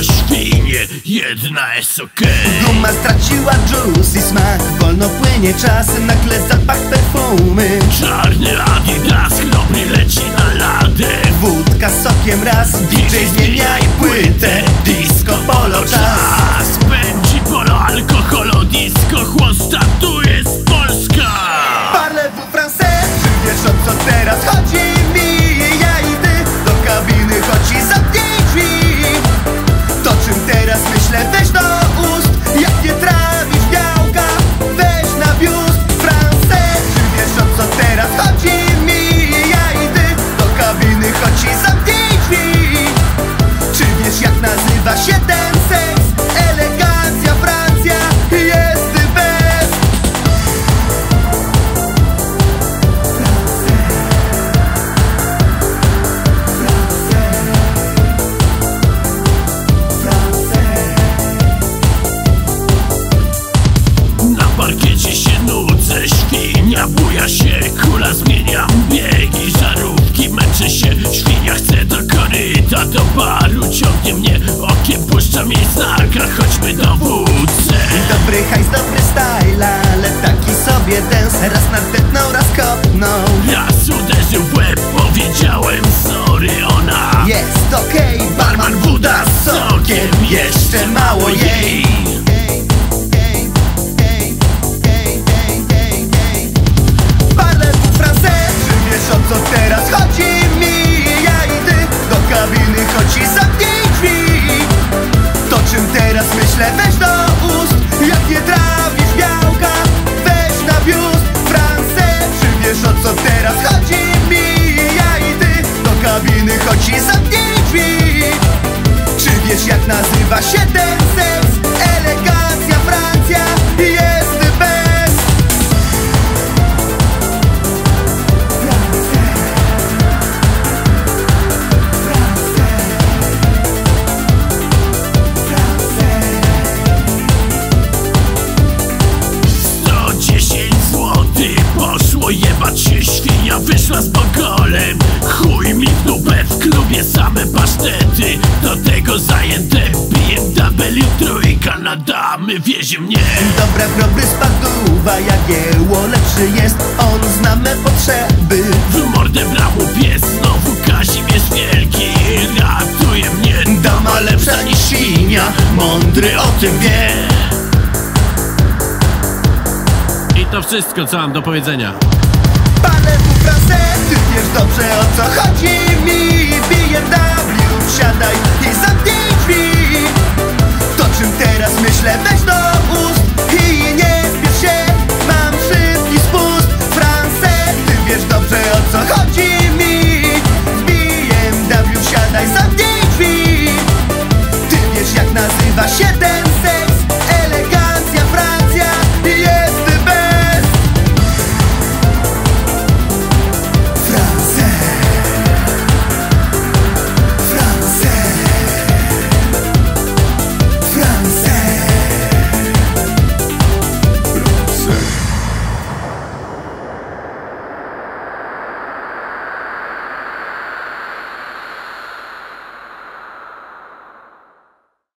na Jedna jest okej Guma straciła juice i smak. Wolno płynie czas, nagle zapach perfumy. Czarny Adidas, chrobry leci na ladę. Wódka z sokiem raz, DJ zmieniaj płytę. Disco polo Czas nudzę, świnia buja się Kula zmieniam biegi, żarówki Męczę się, świnia chce do koryta Do baru ciągnie mnie okiem Puszcza mi znaka, chodźmy do WC. Dobry hajs, dobry style, ale taki sobie dance Raz nadetnął, raz kopnął Raz uderzył w łeb, powiedziałem sorry ona. Jest okej, Barman woda z sokiem, jeszcze mało jej wiesz jak nazywa się ten seks? Elegancja, Francja, jest bez. To 10 złotych poszło jebać się świnia Wyszła z bogolem Chuj mi w dupę w klubie same pasztety na damy wiezie mnie. Dobra, dobry spaduwa, Jagiełło lepszy jest. On zna me potrzeby. W mordę brał mu pies Znowu Kazimierz Wielki. Ratuje mnie Dama lepsza niż świnia. Mądry o tym wie. I to wszystko, co mam do powiedzenia. Parlez-vous français? Ty wiesz dobrze o co chodzi